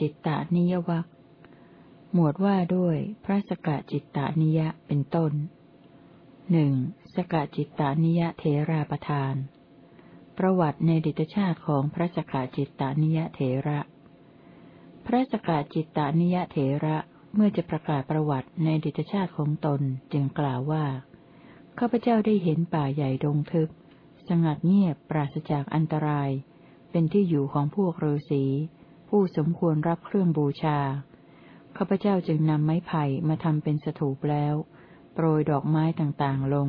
จิตตานิยวัคหมวดว่าด้วยพระสกจิตตานิยะเป็นต้นหนึ่งสกจิตตานิยะเทราประทาน ประวัติในดิตชาติของพระสกจิตตานิยะเทระ พระสกจิตตานิยะเทระเมื่อจะประกาศประวัติในดิตชาติของตนจึงกล่าวว่าข้าพเจ้าได้เห็นป่าใหญ่ดงทึบ สงัดเงียบปราศจากอันตราย เป็นที่อยู่ของพวกฤาษี ผู้สมควรรับเครื่องบูชา ข้าพเจ้าจึงนำไม้ไผ่มาทำเป็นสถูปแล้ว โปรยดอกไม้ต่างๆลง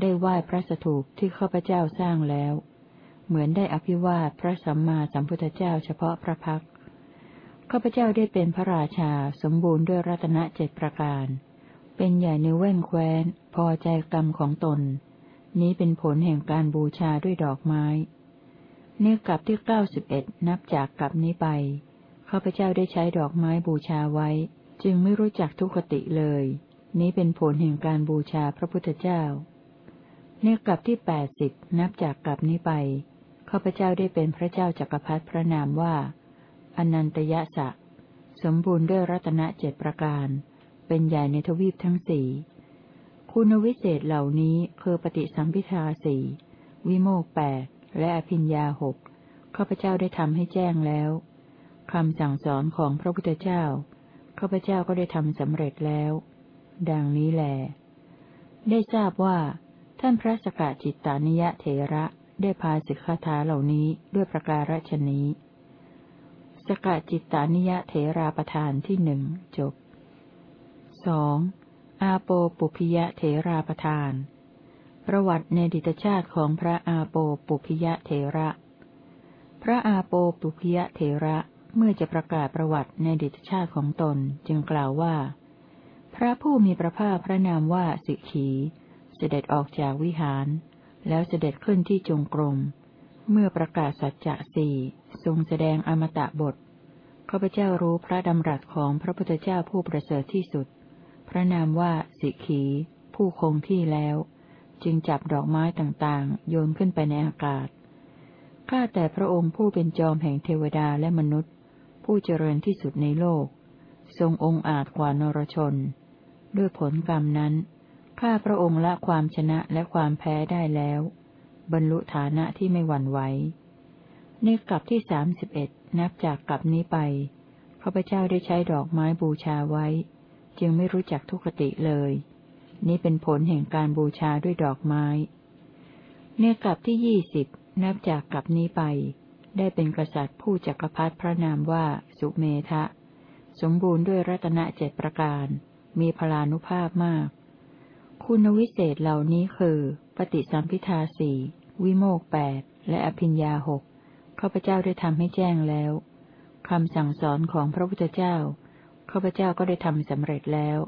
ได้ไหว้พระสถูปที่ข้าพเจ้าสร้างแล้ว เหมือนได้อภิวาทพระสัมมาสัมพุทธเจ้าเฉพาะพระพักข้าพเจ้าได้เป็นพระราชาสมบูรณ์ด้วยรัตนเจ็ดประการ เป็นใหญ่ในแว่นแคว้น พอใจกรรมของตน นี้เป็นผลแห่งการบูชาด้วยดอกไม้ เนื้อกลับที่เก้าสิบเอ็ดนับจากกลับนี้ไปข้าพเจ้าได้ใช้ดอกไม้บูชาไว้ จึงไม่รู้จักทุกติเลย นี้เป็นผลแห่งการบูชาพระพุทธเจ้าเนื้อกลับที่แปดสิบนับจากกลับนี้ไปข้าพเจ้าได้เป็นพระเจ้าจักรพรรดิพระนามว่า อนันตยะสะสมบูรณ์ด้วยรัตนเจ็ดประการ เป็นใหญ่ในทวีปทั้งสี่คุณวิเศษเหล่านี้คือปฏิสัมพิทาสี่วิโมกแปด และอภิญญาหกข้าพเจ้าได้ทำให้แจ้งแล้วคำสั่งสอนของพระพุทธเจ้าข้าพเจ้าก็ได้ทำสำเร็จแล้ว ดังนี้แหลได้ทราบว่า ท่านพระสกจิตตานิยะเถระได้พาสิกขาถาเหล่านี้ด้วยประการฉนี้ สกจิตตานิยะเถราประธานที่หนึ่งจบสองอาโปปุพิยะเถราประธาน ประวัติในดิตชาติของพระอาโปปุพิยะเถระ พระอาโปปุพิยะเถระเมื่อจะประกาศประวัติในดิตชาติของตนจึงกล่าวว่า พระผู้มีพระภาคพระนามว่าสิกขี เสด็จออกจากวิหาร แล้วเสด็จขึ้นที่จงกรม เมื่อประกาศสัจจะสี่ทรงแสดงอมตะบทข้าพเจ้ารู้พระดำรัสของพระพุทธเจ้าผู้ประเสริฐที่สุด พระนามว่าสิกขี ผู้คงที่แล้ว จึงจับดอกไม้ต่างๆ โยนขึ้นไปในอากาศ ข้าแต่พระองค์ผู้เป็นจอมแห่งเทวดาและมนุษย์ ผู้เจริญที่สุดในโลก ทรงองค์อาจกว่านรชน ด้วยผลกรรมนั้น ข้าพระองค์ละความชนะและความแพ้ได้แล้ว บรรลุฐานะที่ไม่หวั่นไหว ในกลับที่สามสิบเอ็ดนับจากกลับนี้ไปข้าพเจ้าได้ใช้ดอกไม้บูชาไว้ จึงไม่รู้จักทุกขติเลย นี้เป็นผลแห่งการบูชาด้วยดอกไม้เนื้อกลับที่ยี่สิบนับจากกลับนี้ไป ได้เป็นกษัตริย์ผู้จักรพรรดิพระนามว่าสุเมทะ สมบูรณ์ด้วยรัตนเจ็ดประการ มีพลานุภาพมาก คุณวิเศษเหล่านี้คือ ปฏิสัมพิทาสี่วิโมกแปดและอภิญญาหกข้าพเจ้าได้ทำให้แจ้งแล้วคำสั่งสอนของพระพุทธเจ้าข้าพเจ้าก็ได้ทำสำเร็จแล้ว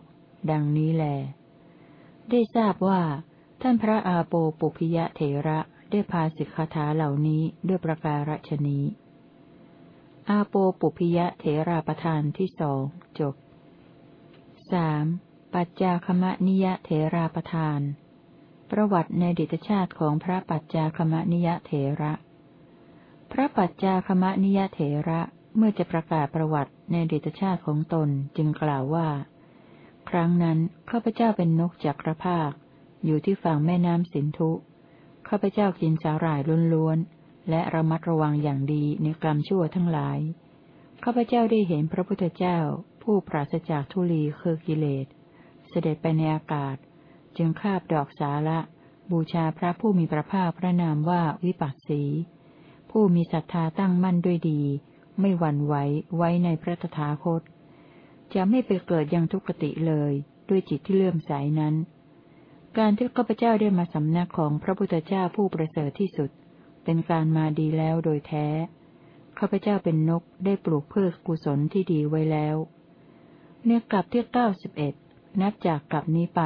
ดังนี้แหละ ได้ทราบว่า ท่านพระอาโปปุพิยะเถระได้พาสิกขาถาเหล่านี้ด้วยประการฉนี้ อาโปปุพิยะเถราประธานที่สองจบสามปัจจาคมะนิยะเถราประธาน ประวัติในดิตชาติของพระปัจจาคมะนิยะเถระ พระปัจจาคมะนิยะเถระเมื่อจะประกาศประวัติในดิตชาติของตนจึงกล่าวว่า ครั้งนั้นข้าพเจ้าเป็นนกจักรภาค อยู่ที่ฝั่งแม่น้ำสินธุข้าพเจ้ากินสาหร่ายล้วนๆและระมัดระวังอย่างดีในกรรมชั่วทั้งหลายข้าพเจ้าได้เห็นพระพุทธเจ้า ผู้ปราศจากทุลีคือกิเลส เสด็จไปในอากาศ จึงคาบดอกสาละ บูชาพระผู้มีพระภาคพระนามว่าวิปัสสี ผู้มีศรัทธาตั้งมั่นด้วยดี ไม่หวั่นไหวไว้ในพระตถาคต จะไม่ไปเกิดยังทุกขติเลย ด้วยจิตที่เลื่อมใสนั้น การที่ข้าพเจ้าได้มาสำนักของพระพุทธเจ้าผู้ประเสริฐที่สุด เป็นการมาดีแล้วโดยแท้ข้าพเจ้าเป็นนกได้ปลูกเพื่อกุศลที่ดีไว้แล้ว เนื้อกลับที่เก้าสิบเอ็ดนับจากกลับนี้ไป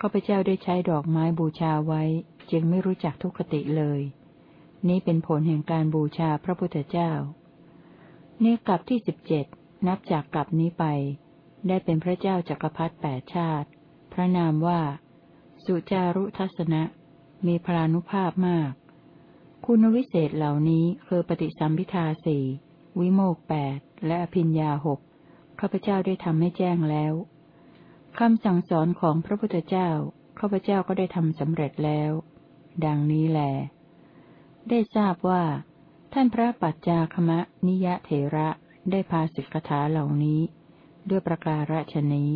ข้าพเจ้าได้ใช้ดอกไม้บูชาไว้ จึงไม่รู้จักทุกขติเลย นี้เป็นผลแห่งการบูชาพระพุทธเจ้า เนื้อกลับที่สิบเจ็ด นับจากกลับนี้ไป ได้เป็นพระเจ้าจักรพรรดิแปดชาติ พระนามว่า สุจารุทัศนะ มีพลานุภาพมาก คุณวิเศษเหล่านี้คือปฏิสัมพิทาสี่วิโมกแปดและอภิญญาหกข้าพเจ้าได้ทำให้แจ้งแล้วคำสั่งสอนของพระพุทธเจ้าข้าพเจ้าก็ได้ทำสำเร็จแล้ว ดังนี้แล ได้ทราบว่า ท่านพระปัจจาคมะนิยะเถระ ได้พาสิกขาเหล่านี้ ด้วยประการฉนี้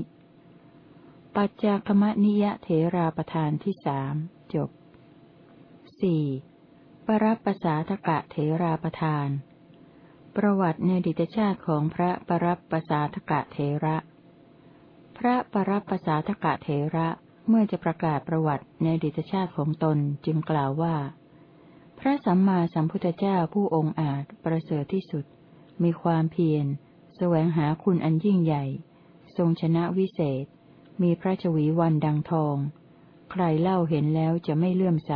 ปัจจาคมะนิยะเถราประธานที่สามจบสี่ปรับปสาทกะเถราประธาน ประวัติในดิตชาติของพระปรับปสาทกะเถระ พระปรับปสาทกะเถระเมื่อจะประกาศประวัติในดิตชาติของตนจึงกล่าวว่า พระสัมมาสัมพุทธเจ้าผู้องค์อาจประเสริฐที่สุด มีความเพียร แสวงหาคุณอันยิ่งใหญ่ ทรงชนะวิเศษ มีพระชวีวันดังทอง ใครเล่าเห็นแล้วจะไม่เลื่อมใส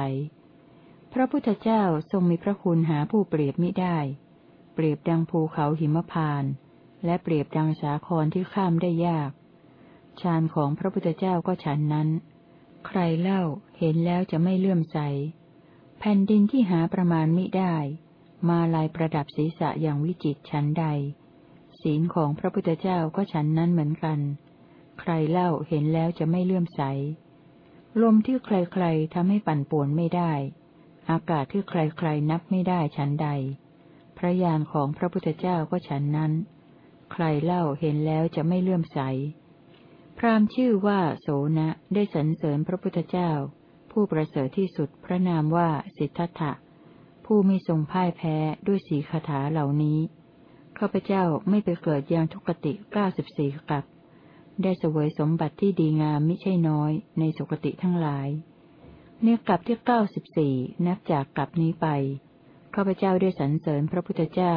พระพุทธเจ้าทรงมีพระคุณหาผู้เปรียบมิได้ เปรียบดังภูเขาหิมพาน และเปรียบดังสาครที่ข้ามได้ยาก ฌานของพระพุทธเจ้าก็ฉันนั้น ใครเล่าเห็นแล้วจะไม่เลื่อมใส แผ่นดินที่หาประมาณมิได้ มาลายประดับศีรษะอย่างวิจิตฉันใด ศีลของพระพุทธเจ้าก็ฉันนั้นเหมือนกัน ใครเล่าเห็นแล้วจะไม่เลื่อมใส ลมที่ใครๆทำให้ปั่นป่วนไม่ได้ อากาศที่ใครๆนับไม่ได้ฉันใด พระญาณของพระพุทธเจ้าก็ฉันนั้น ใครเล่าเห็นแล้วจะไม่เลื่อมใส พราหมณ์ชื่อว่าโสนะได้สรรเสริญพระพุทธเจ้า ผู้ประเสริฐที่สุดพระนามว่าสิทธัตถะ ผู้ไม่ทรงพ่ายแพ้ด้วยสีคาถาเหล่านี้ข้าพเจ้าไม่ไปเกิดยังทุกติเก้าสิบสี่กับ ได้เสวยสมบัติที่ดีงามไม่ใช่น้อยในสุคติทั้งหลายเนื้อกลับที่เก้าสิบสี่นับจากกลับนี้ไปข้าพเจ้าได้สรรเสริญพระพุทธเจ้า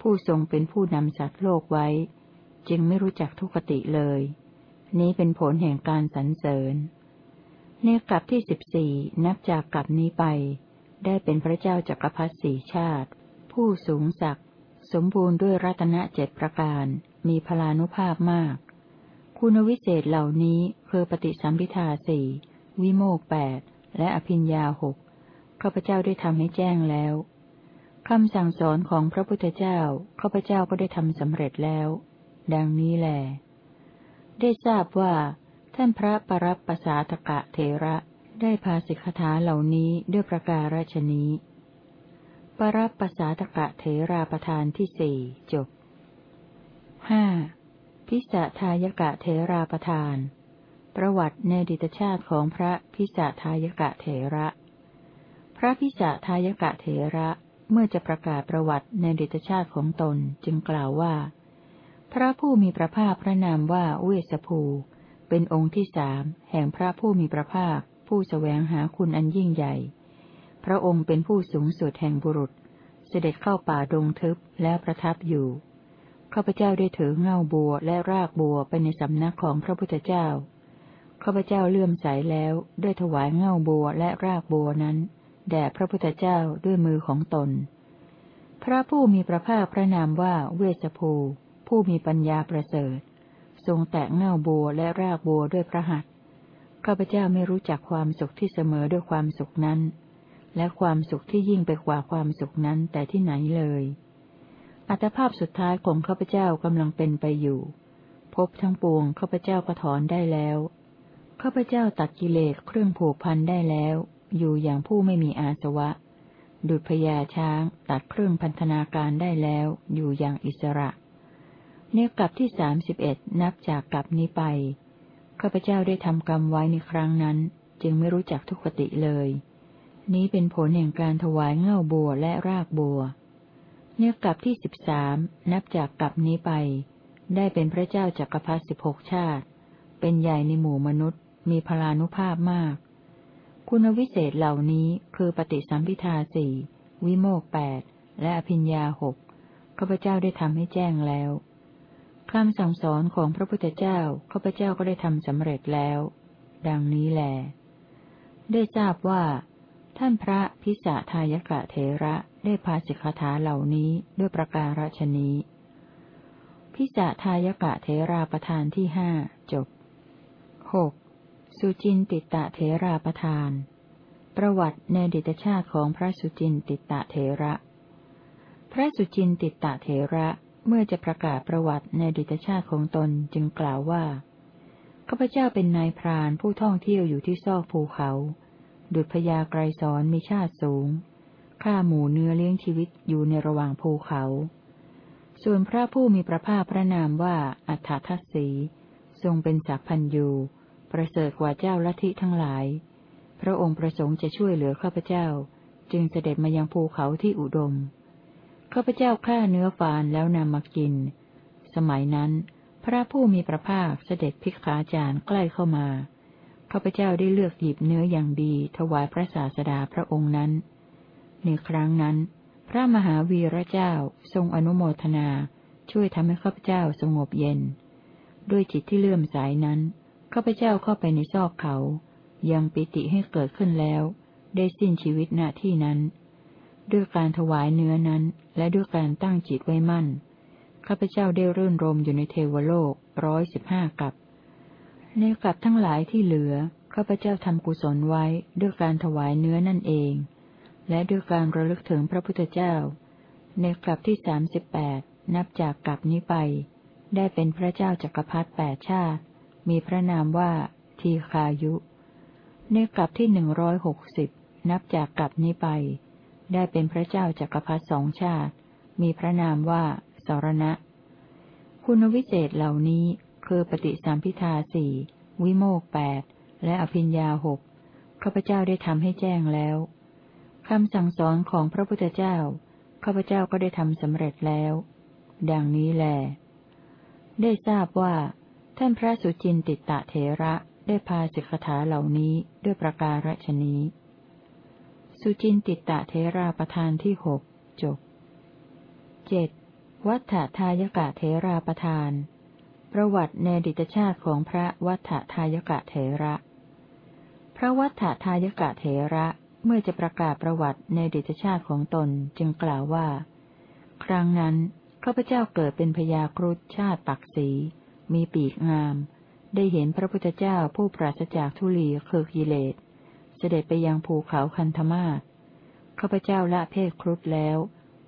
ผู้ทรงเป็นผู้นำสัตว์โลกไว้ จึงไม่รู้จักทุกติเลย นี้เป็นผลแห่งการสรรเสริญในกลับที่สิบสี่นับจากกลับนี้ไป ได้เป็นพระเจ้าจักรพรรดิสี่ชาติ ผู้สูงศักดิ์สมบูรณ์ด้วยรัตนเจ็ดประการ มีพลานุภาพมาก คุณวิเศษเหล่านี้คือปฏิสัมพิทาสี่วิโมกแปดและอภิญญาหกข้าพเจ้าได้ทำให้แจ้งแล้วคำสั่งสอนของพระพุทธเจ้าข้าพเจ้าก็ได้ทำสำเร็จแล้ว ดังนี้แหละได้ทราบว่า ท่านพระปรับปสาตกะเทระ ได้พาสิกขาเหล่านี้ด้วยประการฉนี้ ปรับปสาตกะเทราประธานที่สี่จบห้าพิสะทายกะเทราประธาน ประวัติในดิตชาติของพระพิสะทายกะเทระ พระพิสะทายกะเทระเมื่อจะประกาศประวัติในดิตชาติของตนจึงกล่าวว่า พระผู้มีพระภาคพระนามว่าเวสภู เป็นองค์ที่สามแห่งพระผู้มีพระภาค ผู้สแสวงหาคุณอันยิ่งใหญ่ พระองค์เป็นผู้สูงสุดแห่งบุรุษ เสด็จเข้าป่าดงทึบแล้วประทับอยู่ข้าพเจ้าได้ถือเง่าบัวและรากบัวไปในสำนักของพระพุทธเจ้าข้าพเจ้าเลื่อมใสแล้วได้ถวายเง่าบัวและรากบัวนั้นแด่พระพุทธเจ้าด้วยมือของตน พระผู้มีพระภาคพระนามว่าเวสภู ผู้มีปัญญาประเสริฐ ทรงแตะเง่าบัวและรากบัวด้วยพระหัตถ์ ข้าพเจ้าไม่รู้จักความสุขที่เสมอด้วยความสุขนั้น และความสุขที่ยิ่งไปกว่าความสุขนั้นแต่ที่ไหนเลย อัตภาพสุดท้ายของข้าพเจ้ากำลังเป็นไปอยู่ พบทั้งปวงข้าพเจ้าก็ถอนได้แล้ว ข้าพเจ้าตัดกิเลสเครื่องผูกพันได้แล้ว อยู่อย่างผู้ไม่มีอาสวะ ดุจพญาช้างตัดเครื่องพันธนาการได้แล้ว อยู่อย่างอิสระ เนกลับที่สามสิบเอ็ดนับจากกลับนี้ไป ข้าพเจ้าได้ทำกรรมไว้ในครั้งนั้น จึงไม่รู้จักทุกขติเลย นี้เป็นผลแห่งการถวายเง่าบัวและรากบัว เนื้อกลับที่สิบสามนับจากกลับนี้ไป ได้เป็นพระเจ้าจากักรพรรดิสิบหกชาติ เป็นใหญ่ในหมู่มนุษย์ มีพลานุภาพมาก คุณวิเศษเหล่านี้คือปฏิสัมพิทาสี่วิโมกแปดและอภิญญาหกข้าพเจ้าได้ทำให้แจ้งแล้ว คำสั่งสอนของพระพุทธเจ้าข้าพเจ้าก็ได้ทำสำเร็จแล้ว ดังนี้แล ได้ทราบว่า ท่านพระพิสะทายกะเทระได้พาสิกขาเหล่านี้ด้วยประการฉนี้พิสะทายกะเทราประธานที่ห้าจบหกสุจินติตะเทราประธาน ประวัติในดิตชาติของพระสุจินติตะเทระ พระสุจินติตะเถระ เมื่อจะประกาศประวัติในดิตชาติของตนจึงกล่าวว่าข้าพเจ้าเป็นนายพรานผู้ท่องเที่ยวอยู่ที่ซอกภูเขา ดุจพญาไกรสอนมีชาติสูงฆ่าหมูเนื้อเลี้ยงชีวิตอยู่ในระหว่างภูเขา ส่วนพระผู้มีพระภาคพระนามว่าอัฏฐทัศสี ทรงเป็นสักพันยูประเสริฐกว่าเจ้าลัทธิทั้งหลาย พระองค์ประสงค์จะช่วยเหลือข้าพเจ้า จึงเสด็จมายังภูเขาที่อุดม ข้าพเจ้าฆ่าเนื้อฟานแล้วนำมากิน สมัยนั้น พระผู้มีพระภาคเสด็จพิกขาจารย์ใกล้เข้ามา ข้าพเจ้าได้เลือกหยิบเนื้ออย่างดีถวายพระศาสดาพระองค์นั้น ในครั้งนั้น พระมหาวีระเจ้าทรงอนุโมทนา ช่วยทำให้ข้าพเจ้าสงบเย็น ด้วยจิตที่เลื่อมใสนั้น ข้าพเจ้าเข้าไปในซอกเขา ยังปิติให้เกิดขึ้นแล้ว ได้สิ้นชีวิตณที่นั้น ด้วยการถวายเนื้อนั้น และด้วยการตั้งจิตไว้มั่น ข้าพเจ้าได้รื่นรมอยู่ในเทวโลกร้อยสิบห้ากับ ในกับทั้งหลายที่เหลือ ข้าพเจ้าทำกุศลไว้ด้วยการถวายเนื้อนั่นเอง และด้วยการระลึกถึงพระพุทธเจ้า ในกลับที่สามสิบแปดนับจากกลับนี้ไป ได้เป็นพระเจ้าจักรพรรดิแปดชาติ มีพระนามว่า ทีคายุ ในกลับที่หนึ่งร้อยหกสิบนับจากกลับนี้ไป ได้เป็นพระเจ้าจักรพรรดิสองชาติ มีพระนามว่าสรณะ คุณวิเศษเหล่านี้คือปฏิสัมพิทาสี่วิโมกแปดและอภิญญาหกข้าพเจ้าได้ทำให้แจ้งแล้วคำสั่งสอนของพระพุทธเจ้าข้าพเจ้าก็ได้ทำสำเร็จแล้ว ดังนี้แล ได้ทราบว่า ท่านพระสุจินติตะเถระได้พาสิกขาเหล่านี้ด้วยประการฉนี้ สุจินติตะเทราประธานที่หกจบเจ็ดวัฏฐทายกะเทราประธาน ประวัติในดิตชาติของพระวัฏฐทายกะเถระ พระวัฏฐทายกะเถระเมื่อจะประกาศประวัติในดิตชาติของตนจึงกล่าวว่า ครั้งนั้นข้าพเจ้าเกิดเป็นพญาครุฑชาติปักสีมีปีกงาม ได้เห็นพระพุทธเจ้าผู้ปราศจากทุลีคือกิเลส เสด็จไปยังภูเขาคันธมาศข้าพเจ้าละเพศครุฑแล้ว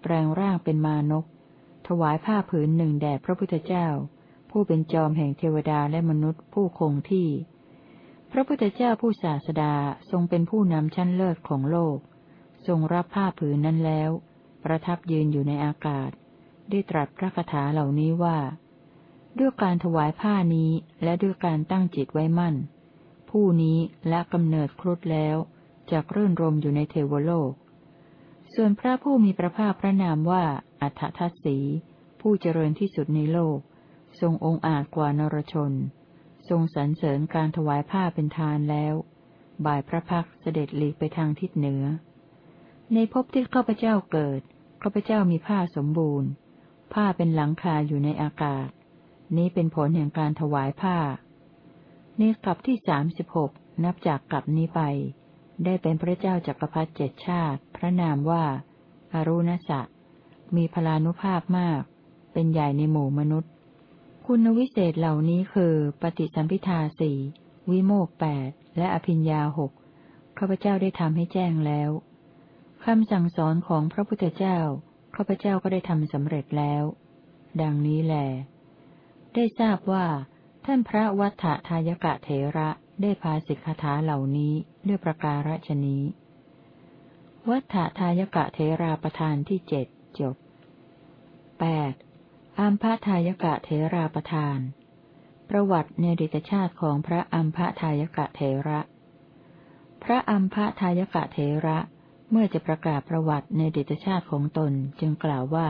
แปลงร่างเป็นมานก ถวายผ้าผืนหนึ่งแด่พระพุทธเจ้า ผู้เป็นจอมแห่งเทวดาและมนุษย์ผู้คงที่ พระพุทธเจ้าผู้ศาสดาทรงเป็นผู้นำชั้นเลิศของโลก ทรงรับผ้าผืนนั้นแล้ว ประทับยืนอยู่ในอากาศ ได้ตรัสพระคาถาเหล่านี้ว่า ด้วยการถวายผ้านี้และด้วยการตั้งจิตไว้มั่น ผู้นี้และกำเนิดครุฑแล้วจากรื่นรมอยู่ในเทวโลก ส่วนพระผู้มีพระภาคพระนามว่า อัฏฐทัศสี ผู้เจริญที่สุดในโลก ทรงองค์อาจกว่านรชน ทรงสรรเสริญการถวายผ้าเป็นทานแล้ว บ่ายพระพักเสด็จหลีกไปทางทิศเหนือ ในภพที่ข้าพเจ้าเกิดข้าพเจ้ามีผ้าสมบูรณ์ ผ้าเป็นหลังคาอยู่ในอากาศ นี้เป็นผลแห่งการถวายผ้า ในกลับที่สามสิบหกนับจากกลับนี้ไป ได้เป็นพระเจ้าจักรพรรดิเจ็ดชาติ พระนามว่าอารุณสะ มีพลานุภาพมาก เป็นใหญ่ในหมู่มนุษย์ คุณวิเศษเหล่านี้คือปฏิสัมพิทาสี่วิโมกแปดและอภิญญาหกข้าพเจ้าได้ทำให้แจ้งแล้วคำสั่งสอนของพระพุทธเจ้าข้าพเจ้าก็ได้ทำสำเร็จแล้ว ดังนี้แหละได้ทราบว่า ท่านพระวัฏฐทายกะเถระได้พาสิกขาเหล่านี้ด้วยประการฉนี้ วัฏฐทายกะเถราประธานที่เจ็ดจบแปดอัมพทายกะเถราประธาน ประวัติในดิตชาติของพระอัมพทายกะเถระ พระอัมพทายกะเถระเมื่อจะประกาศประวัติในดิตชาติของตนจึงกล่าวว่า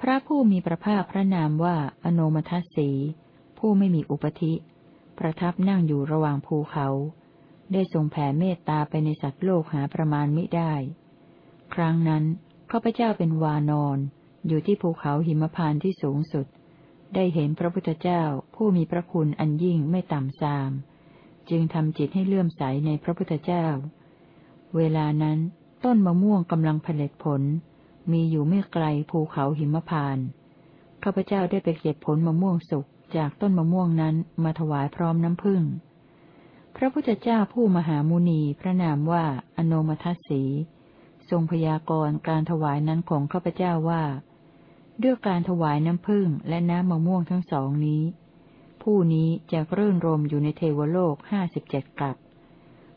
พระผู้มีพระภาคพระนามว่าอโนมทัสสี ผู้ไม่มีอุปธิ ประทับนั่งอยู่ระหว่างภูเขา ได้ทรงแผ่เมตตาไปในสัตว์โลกหาประมาณมิได้ ครั้งนั้นข้าพเจ้าเป็นวานอน อยู่ที่ภูเขาหิมพานที่สูงสุด ได้เห็นพระพุทธเจ้าผู้มีพระคุณอันยิ่งไม่ต่ำซาม จึงทำจิตให้เลื่อมใสในพระพุทธเจ้า เวลานั้นต้นมะม่วงกำลังผลิตผล มีอยู่ไม่ไกลภูเขาหิมพานข้าพเจ้าได้ไปเก็บผลมะม่วงสุก จากต้นมะม่วงนั้นมาถวายพร้อมน้ำผึ้ง พระพุทธเจ้าผู้มหามุนีพระนามว่าอโนมทัสสี ทรงพยากรณ์การถวายนั้นของข้าพเจ้าว่า ด้วยการถวายน้ำผึ้งและน้ำมะม่วงทั้งสองนี้ ผู้นี้จะรื่นรมอยู่ในเทวโลกห้าสิบเจ็ดกลับ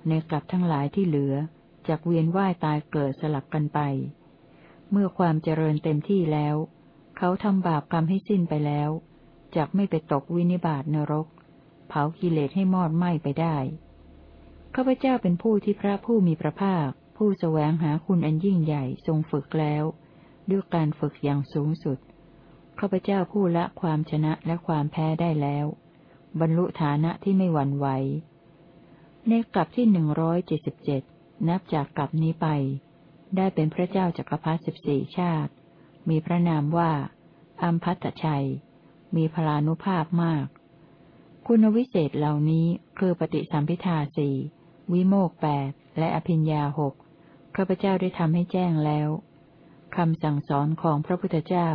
ในกลับทั้งหลายที่เหลือจากเวียนว่ายตายเกิดสลับกันไป เมื่อความเจริญเต็มที่แล้ว เขาทำบาปกรรมให้สิ้นไปแล้ว จากไม่ไปตกวินิบาตนรก เผากิเลสให้มอดไหม้ไปได้ข้าพเจ้าเป็นผู้ที่พระผู้มีพระภาค ผู้แสวงหาคุณอันยิ่งใหญ่ทรงฝึกแล้ว ด้วยการฝึกอย่างสูงสุดข้าพเจ้าผู้ละความชนะและความแพ้ได้แล้ว บรรลุฐานะที่ไม่หวั่นไหวในกลับที่หนึ่งร้อยเจ็ดสิบเจ็ดนับจากกลับนี้ไป ได้เป็นพระเจ้าจักรพรรดิสิบสี่ชาติ มีพระนามว่าอัมพัตชัย มีพลานุภาพมาก คุณวิเศษเหล่านี้คือปฏิสัมพิทาสี่วิโมกแปดและอภิญญาหกข้าพเจ้าได้ทำให้แจ้งแล้วคำสั่งสอนของพระพุทธเจ้า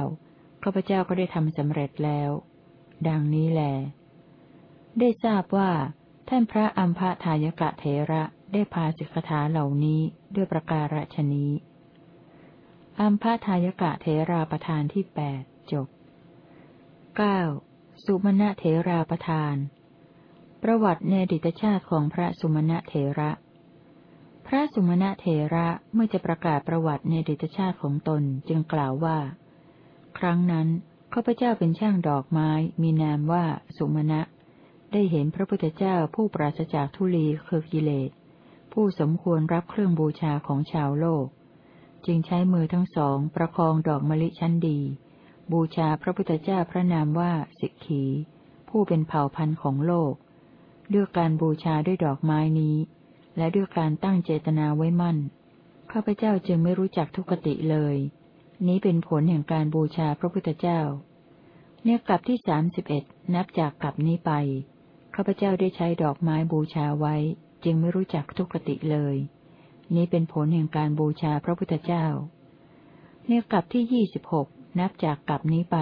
ข้าพเจ้าก็ได้ทำสำเร็จแล้ว ดังนี้แล ได้ทราบว่า ท่านพระอัมพะทายกะเทระได้พาสิกขาเหล่านี้ด้วยประการฉนี้อัมพะทายกะเทราประธานที่แปดจบ เก้าสุมาณเถราประธาน ประวัติในดิตชาติของพระสุมาณเถระ พระสุมาณเถระเมื่อจะประกาศประวัติในดิตชาติของตนจึงกล่าวว่า ครั้งนั้นข้าพเจ้าเป็นช่างดอกไม้มีนามว่าสุมาณะ ได้เห็นพระพุทธเจ้าผู้ปราศจากทุลีคือกิเลส ผู้สมควรรับเครื่องบูชาของชาวโลก จึงใช้มือทั้งสองประคองดอกมะลิชั้นดี บูชาพระพุทธเจ้าพระนามว่าสิกขี ผู้เป็นเผ่าพันธุ์ของโลก ด้วยการบูชาด้วยดอกไม้นี้ และด้วยการตั้งเจตนาไว้มั่น ข้าพเจ้าจึงไม่รู้จักทุกติเลย นี้เป็นผลแห่งการบูชาพระพุทธเจ้า เนี่ยกลับที่สามสิบเอ็ดนับจากกลับนี้ไป ข้าพเจ้าได้ใช้ดอกไม้บูชาไว้ จึงไม่รู้จักทุกติเลย นี้เป็นผลแห่งการบูชาพระพุทธเจ้าเนี่ยกลับที่ยี่สิบหก นับจากกลับนี้ไป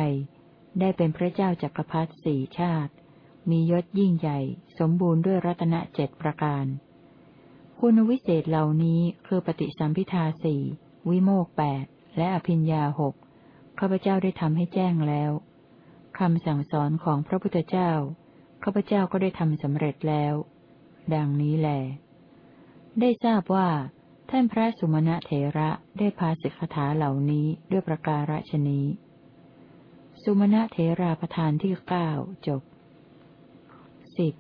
ได้เป็นพระเจ้าจักรพรรดิสี่ชาติ มียศยิ่งใหญ่ สมบูรณ์ด้วยรัตนเจ็ดประการ คุณวิเศษเหล่านี้คือปฏิสัมพิทาสี่วิโมกแปดและอภิญญาหกข้าพเจ้าได้ทำให้แจ้งแล้วคำสั่งสอนของพระพุทธเจ้าข้าพเจ้าก็ได้ทำสำเร็จแล้ว ดังนี้แหลได้ทราบว่า ท่านพระสุมาณเถระได้พาสิกขาเหล่านี้ด้วยประการฉนี้ สุมาณเถราประธานที่เก้าจบสิบ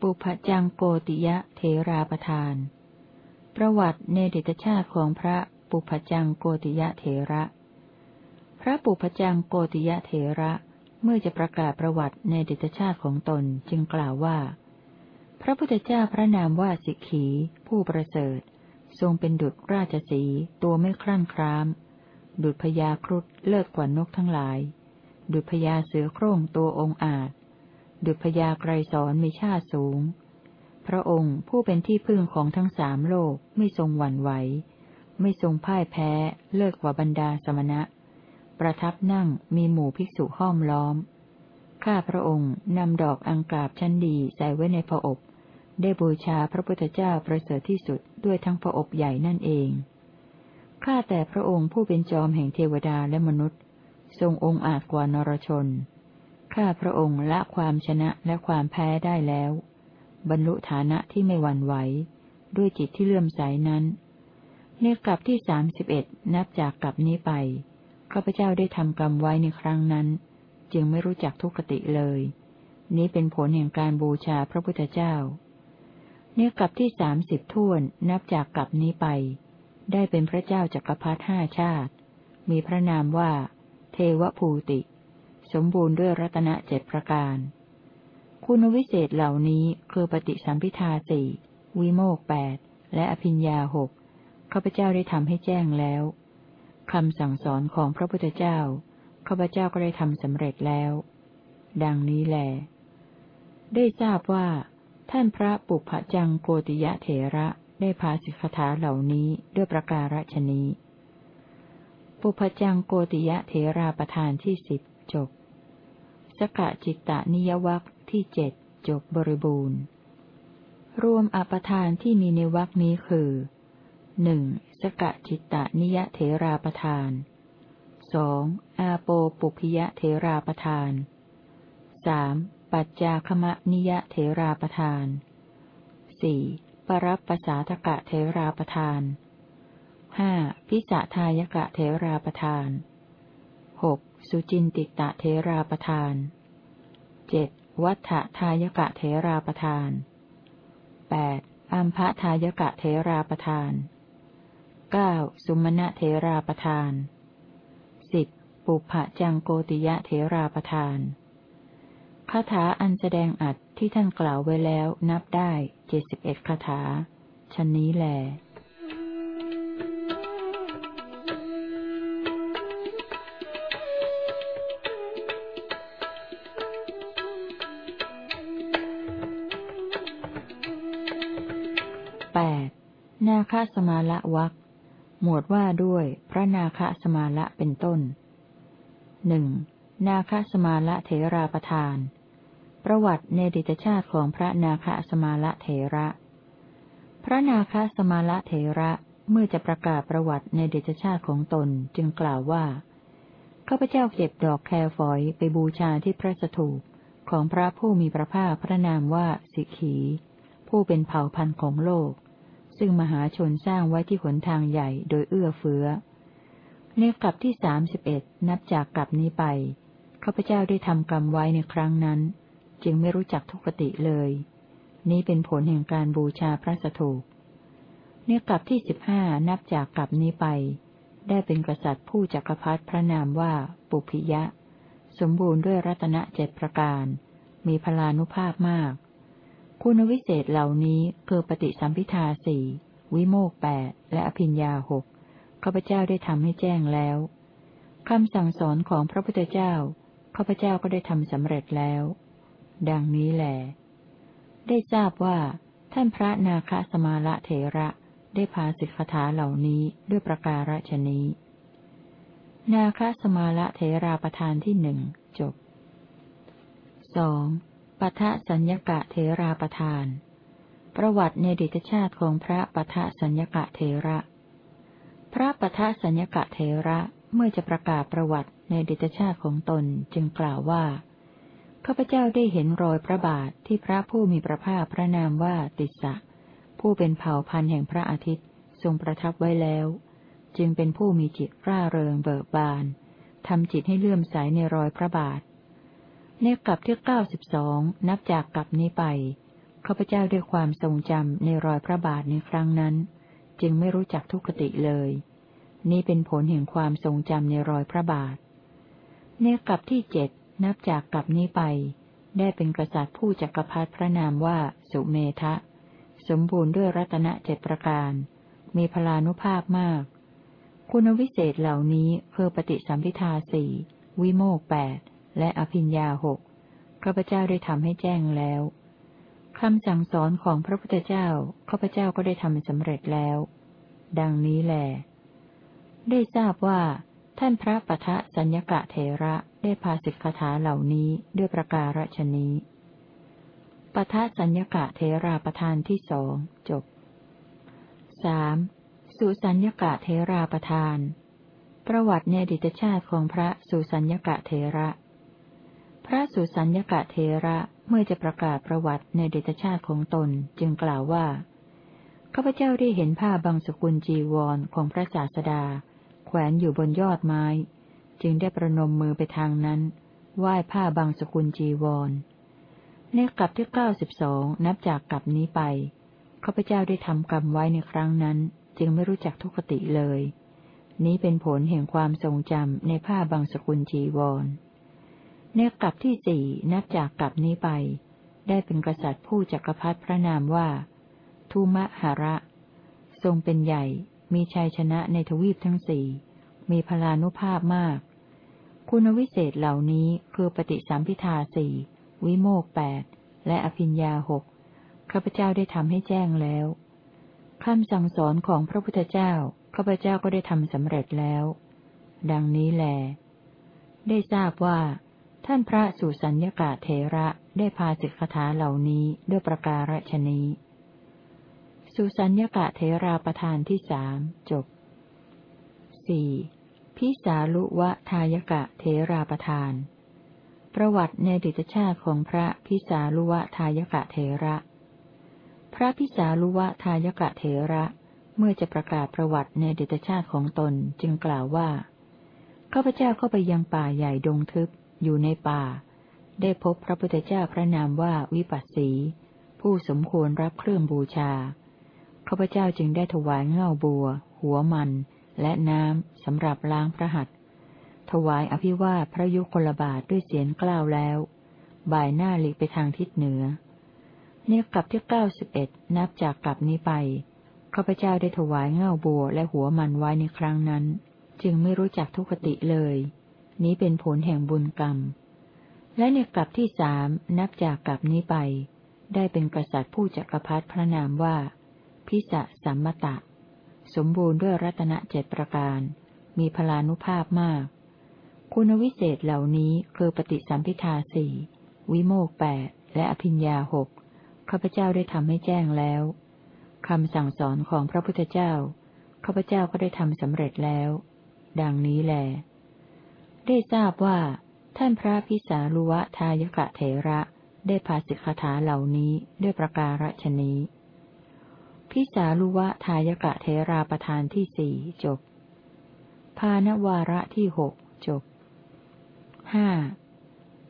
ปุพจังโกติยะเถราประธาน ประวัติในเดชชาติของพระปุพจังโกติยะเถระ พระปุพจังโกติยะเถระเมื่อจะประกาศประวัติในเดชชาติของตนจึงกล่าวว่า พระพุทธเจ้าพระนามว่าสิกขี ผู้ประเสริฐ ทรงเป็นดุจราชสีตัวไม่คลั่นคราม ดุจพญาครุฑเลิศกว่านกทั้งหลาย ดุจพญาเสือโคร่งตัวองอาจ ดุจพญาไกรสอนมีชาติสูง พระองค์ผู้เป็นที่พึ่งของทั้งสามโลกไม่ทรงหวั่นไหว ไม่ทรงพ่ายแพ้เลิศกว่าบรรดาสมณะ ประทับนั่งมีหมู่ภิกษุห้อมล้อม ข้าพระองค์นำดอกอังกาบชั้นดีใส่ไว้ในพระอบ ได้บูชาพระพุทธเจ้าประเสริฐที่สุดด้วยทั้งพระอบใหญ่นั่นเอง ข้าแต่พระองค์ผู้เป็นจอมแห่งเทวดาและมนุษย์ ทรงองค์อาจกว่านรชน ข้าพระองค์ละความชนะและความแพ้ได้แล้ว บรรลุฐานะที่ไม่หวั่นไหว ด้วยจิตที่เลื่อมใสนั้นเนกลับที่สามสิบเอ็ดนับจากกลับนี้ไป ข้าพเจ้าได้ทำกรรมไว้ในครั้งนั้น จึงไม่รู้จักทุกขติเลย นี้เป็นผลแห่งการบูชาพระพุทธเจ้า เนื้อกับที่สามสิบท่วนนับจากกลับนี้ไป ได้เป็นพระเจ้าจักรพรรดิห้าชาติ มีพระนามว่า เทวภูติ สมบูรณ์ด้วยรัตนเจ็ดประการ คุณวิเศษเหล่านี้คือปฏิสัมพิทาสี่วิโมกแปดและอภิญญาหกข้าพเจ้าได้ทำให้แจ้งแล้วคำสั่งสอนของพระพุทธเจ้าข้าพเจ้าก็ได้ทำสำเร็จแล้ว ดังนี้แหลได้ทราบว่า ท่านพระปุพจังโกติยะเถระได้พาสิกขาเหล่านี้ด้วยประการฉนี้ปุพจังโกติยะเถราประธานที่สิบจบ สกะจิตตนิยวัคที่เจ็ดจบบริบูรณ์ รวมอปทานที่มีในวัคนี้คือหนึ่งสกจิตตนิยเถราประทานสองอาโปปุพยะเถราประทานสาม ปัจจาคมะนิยเถราประทานสี่ปรับภาษาทกะเถราประทานห้าพิสะทายกะเถราประทานหกสุจินติตะเถราประทานเจ็ดวัฏทายกะเถราประทานแปดอัมพทายกะเถราประทานเก้าสุมาณเถราประทานสิบปุพะจังโกติยะเถราประทาน คาถาอันแสดงอัดที่ท่านกล่าวไว้แล้วนับได้เจ็ดสิบเอ็ดคาถาชันนี้แหลแปดนาคสมาละวักหมวดว่าด้วยพระนาคสมาละเป็นต้นหนึ่งนาคสมาละเถราประทาน ประวัติในดิตชาติของพระนาคสมาละเถระ พระนาคสมาละเถระเมื่อจะประกาศประวัติในดิตชาติของตนจึงกล่าวว่าข้าพเจ้าเก็บดอกแครฝอยไปบูชาที่พระสถูปของพระผู้มีพระภาคพระนามว่าสิกขี ผู้เป็นเผ่าพันธุ์ของโลก ซึ่งมหาชนสร้างไว้ที่หนทางใหญ่โดยเอื้อเฟื้อ ในกลับที่สามสิบเอ็ดนับจากกลับนี้ไปข้าพเจ้าได้ทำกรรมไว้ในครั้งนั้น จึงไม่รู้จักทุกติเลย นี้เป็นผลแห่งการบูชาพระสถูปเนื้อกลับที่สิบห้านับจากกลับนี้ไป ได้เป็นกษัตริย์ผู้จักรพรรดิพระนามว่าปุพิยะ สมบูรณ์ด้วยรัตนเจ็ดประการ มีพลานุภาพมาก คุณวิเศษเหล่านี้คือปฏิสัมพิทาสี่วิโมกแปดและอภิญญาหกข้าพเจ้าได้ทำให้แจ้งแล้วคำสั่งสอนของพระพุทธเจ้าข้าพเจ้าก็ได้ทำสำเร็จแล้ว ดังนี้แหลได้ทราบว่า ท่านพระนาคสมาละเถระได้พาสิกขาเหล่านี้ด้วยประการฉนี้ นาคสมาละเถราประธานที่หนึ่งจบสองปทะสัญญกะเถราประธาน ประวัติในดิตชาติของพระปทะสัญญกะเถระ พระปทะสัญญกะเถระเมื่อจะประกาศประวัติในดิตชาติของตนจึงกล่าวว่า ข้าพเจ้าได้เห็นรอยพระบาทที่พระผู้มีพระภาคพระนามว่าติสสะผู้เป็นเผ่าพันธุ์แห่งพระอาทิตย์ ทรงประทับไว้แล้ว จึงเป็นผู้มีจิตร่าเริงเบิกบานทำจิตให้เลื่อมใสในรอยพระบาท ในกลับที่เก้าสิบสองนับจากกลับนี้ไปข้าพเจ้าด้วยความทรงจำในรอยพระบาทในครั้งนั้น จึงไม่รู้จักทุกขติเลย นี้เป็นผลแห่งความทรงจำในรอยพระบาทเนกลับที่เจ็ด นับจากกลับนี้ไป ได้เป็นกษัตริย์ผู้จักรพรรดิพระนามว่าสุเมทะ สมบูรณ์ด้วยรัตนเจ็ดประการ มีพลานุภาพมาก คุณวิเศษเหล่านี้คือปฏิสัมพิทาสี่วิโมกแปดและอภิญญาหกข้าพเจ้าได้ทำให้แจ้งแล้วคำสั่งสอนของพระพุทธเจ้าข้าพเจ้าก็ได้ทำสำเร็จแล้ว ดังนี้แหละได้ทราบว่า ท่านพระปทะสัญญกะเถระได้พาสิกขาเหล่านี้ด้วยประการฉนี้ปทะสัญญกะเถราประธานที่สองจบสามสุสัญญกะเถราประธาน ประวัติในดิตชาติของพระสุสัญญกะเถระ พระสุสัญญกะเถระเมื่อจะประกาศประวัติในดิตชาติของตนจึงกล่าวว่าข้าพเจ้าได้เห็นผ้าบางสกุลจีวรของพระศาสดา แขวนอยู่บนยอดไม้ จึงได้ประนมมือไปทางนั้น ไหว้ผ้าบางสกุลจีวร ในกลับที่เก้าสิบสองนับจากกลับนี้ไปข้าพเจ้าได้ทำกรรมไว้ในครั้งนั้น จึงไม่รู้จักทุกขติเลย นี้เป็นผลแห่งความทรงจำในผ้าบางสกุลจีวร ในกลับที่สี่นับจากกลับนี้ไป ได้เป็นกษัตริย์ผู้จักรพรรดิพระนามว่า ทุมะหระ ทรงเป็นใหญ่ มีชัยชนะในทวีปทั้งสี่มีพลานุภาพมาก คุณวิเศษเหล่านี้คือปฏิสัมพิทาสี่วิโมกแปดและอภิญญาหกข้าพเจ้าได้ทำให้แจ้งแล้วคำสั่งสอนของพระพุทธเจ้าข้าพเจ้าก็ได้ทำสำเร็จแล้ว ดังนี้แล ได้ทราบว่า ท่านพระสุสัญญากาเถระได้พาสิกขาเหล่านี้ด้วยประการฉนี้ สุสัญญกะเทราประธานที่สามจบสี่พิสาลุวะทายกะเทราประธาน ประวัติในดิตชาติของพระพิสาลุวะทายกะเทระ พระพิสาลุวะทายกะเทระเมื่อจะประกาศประวัติในดิตชาติของตนจึงกล่าวว่าข้าพเจ้าเข้าไปยังป่าใหญ่ดงทึบอยู่ในป่า ได้พบพระพุทธเจ้าพระนามว่าวิปัสสี ผู้สมควรรับเครื่องบูชา ข้าพเจ้าจึงได้ถวายเง่าบัว หัวมัน และน้ำสำหรับล้างพระหัตถ์ถวายอภิวาพระยุคลบาทด้วยเสียงกล้าวแล้ว บ่ายหน้าหลีกไปทางทิศเหนือ เนกลับที่เก้าสิบเอ็ดนับจากกลับนี้ไปข้าพเจ้าได้ถวายเง่าบัวและหัวมันไว้ในครั้งนั้น จึงไม่รู้จักทุกติเลย นี้เป็นผลแห่งบุญกรรม และในกลับที่สามนับจากกลับนี้ไป ได้เป็นกษัตริย์ผู้จักรพรรดิพระนามว่า พิสะสัมมตะ สมบูรณ์ด้วยรัตนเจ็ดประการ มีพลานุภาพมาก คุณวิเศษเหล่านี้คือปฏิสัมพิทาสี่วิโมกแปดและอภิญญาหกข้าพเจ้าได้ทำให้แจ้งแล้วคำสั่งสอนของพระพุทธเจ้าข้าพเจ้าก็ได้ทำสำเร็จแล้ว ดังนี้แล ได้ทราบว่า ท่านพระพิสาลุวะทายกะเถระได้ภาสิกขาเหล่านี้ด้วยประการฉนี้ พิสาลุวะทายกะเทราประธานที่สี่จบภานวาระที่หกจบห้า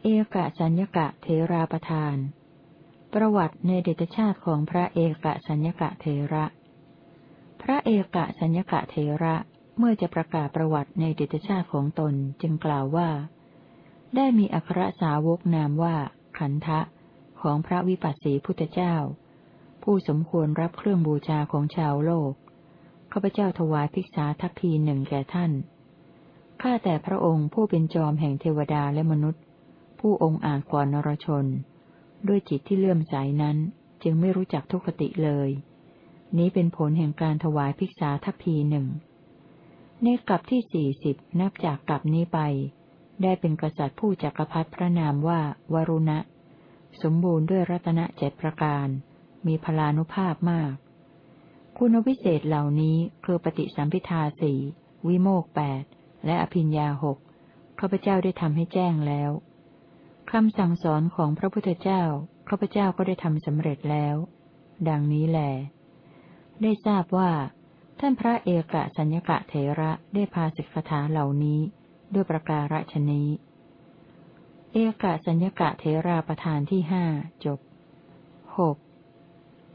เอกสัญญกะเทราประธาน ประวัติในเดชชาติของพระเอกสัญญกะเทระ พระเอกสัญญกะเทระเมื่อจะประกาศประวัติในเดชชาติของตนจึงกล่าวว่า ได้มีอัครสาวกนามว่า ขันทะของพระวิปัสสีพุทธเจ้า ผู้สมควรรับเครื่องบูชาของชาวโลก ข้าพเจ้าถวายภิกษาทัพพีหนึ่งแก่ท่าน ข้าแต่พระองค์ผู้เป็นจอมแห่งเทวดาและมนุษย์ ผู้องค์อาจกว่านรชน ด้วยจิตที่เลื่อมใสนั้น จึงไม่รู้จักทุกขติเลย นี้เป็นผลแห่งการถวายภิกษาทัพพีหนึ่ง ในกลับที่สี่สิบนับจากกลับนี้ไป ได้เป็นกษัตริย์ผู้จักรพรรดิพระนามว่าวรุณะ สมบูรณ์ด้วยรัตนเจ็ดประการ มีพลานุภาพมาก คุณวิเศษเหล่านี้คือปฏิสัมพิทาสี่วิโมกแปดและอภิญญาหกข้าพเจ้าได้ทำให้แจ้งแล้วคำสั่งสอนของพระพุทธเจ้าข้าพเจ้าก็ได้ทำสำเร็จแล้ว ดังนี้แหลได้ทราบว่า ท่านพระเอกสัญญกะเถระได้พาสิกขาเหล่านี้ ด้วยประการฉนี้ เอกสัญญกะเถราประธานที่ห้าจบหก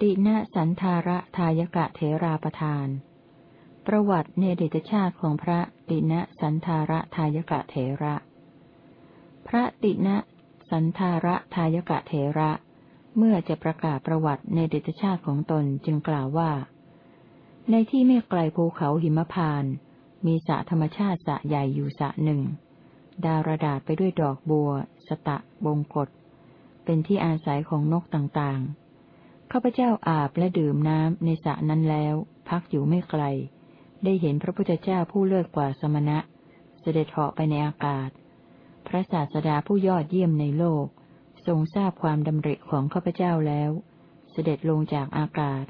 ติณสันธาระทายกะเถราประทาน ประวัติเนเดตชาติของพระติณสันธาระทายกะเถระ พระติณสันธาระทายกะเถระ เมื่อจะประกาศประวัติในเดตชาติของตนจึงกล่าวว่า ในที่ไม่ไกลภูเขาหิมพาน มีสระธรรมชาติสระใหญ่อยู่สระหนึ่ง ดาระดาษไปด้วยดอกบัว สตะ บงกฎเป็นที่อาศัยของนกต่างๆ ข้าพเจ้าอาบและดื่มน้ำในสระนั้นแล้ว พักอยู่ไม่ไกล ได้เห็นพระพุทธเจ้าผู้เลิศกว่าสมณะ เสด็จเหาะไปในอากาศ พระศาสดาผู้ยอดเยี่ยมในโลก ทรงทราบความดำริของข้าพเจ้าแล้ว เสด็จลงจากอากาศ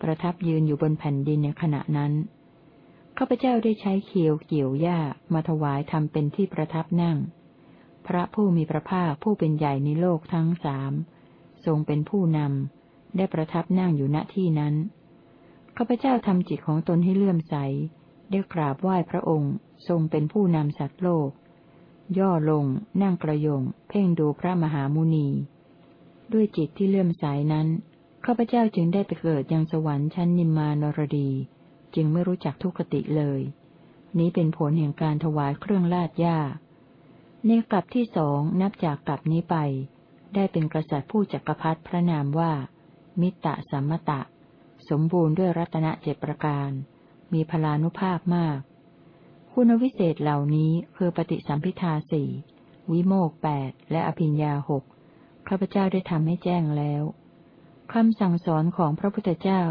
ประทับยืนอยู่บนแผ่นดินในขณะนั้นข้าพเจ้าได้ใช้เขียวเกี่ยวหญ้ามาถวายทำเป็นที่ประทับนั่ง พระผู้มีพระภาคผู้เป็นใหญ่ในโลกทั้งสามทรงเป็นผู้นำ ได้ประทับนั่งอยู่ณที่นั้น ข้าพเจ้าทำจิตของตนให้เลื่อมใส ได้กราบไหว้พระองค์ ทรงเป็นผู้นำสัตว์โลก ย่อลง นั่งกระยง เพ่งดูพระมหามุนี ด้วยจิตที่เลื่อมใสนั้น ข้าพเจ้าจึงได้ไปเกิดยังสวรรค์ชั้นนิมมานรดี จึงไม่รู้จักทุกขติเลย นี้เป็นผลแห่งการถวายเครื่องลาดย่าในกลับที่สองนับจากกลับนี้ไป ได้เป็นกษัตริย์ผู้จักรพรรดิพระนามว่า มิตรสัมมตะ สมบูรณ์ด้วยรัตนเจตประการ มีพลานุภาพมาก คุณวิเศษเหล่านี้คือปฏิสัมพิทาสี่วิโมกแปดและอภิญญาหกข้าพเจ้าได้ทำให้แจ้งแล้วคำสั่งสอนของพระพุทธเจ้า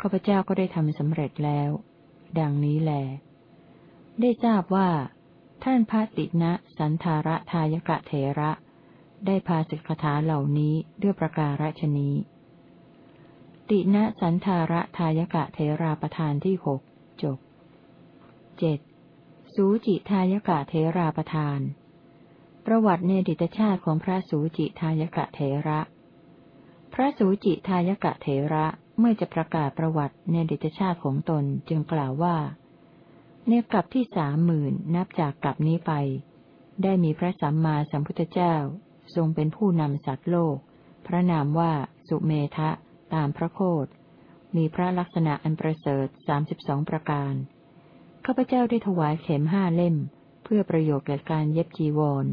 ข้าพเจ้าก็ได้ทำสำเร็จแล้ว ดังนี้แล ได้ทราบว่า ท่านพระตินะสันธาระทายกะเถระ ได้พาสิกขาเหล่านี้ด้วยประการฉนี้ ติณสันธาระทายกะเทราประธานที่หกจบเจ็ดสูจิทายกะเทราประธาน ประวัติในดิตชาติของพระสูจิทายกะเทระ พระสูจิทายกะเทระเมื่อจะประกาศประวัติในดิตชาติของตนจึงกล่าวว่า ในกลับที่สามหมื่นนับจากกลับนี้ไป ได้มีพระสัมมาสัมพุทธเจ้า ทรงเป็นผู้นำสัตว์โลก พระนามว่าสุเมทะ ตามพระโคดมีพระลักษณะอันประเสริฐสามสิบสองประการข้าพเจ้าได้ถวายเข็มห้าเล่ม เพื่อประโยชน์แก่การเย็บจีวร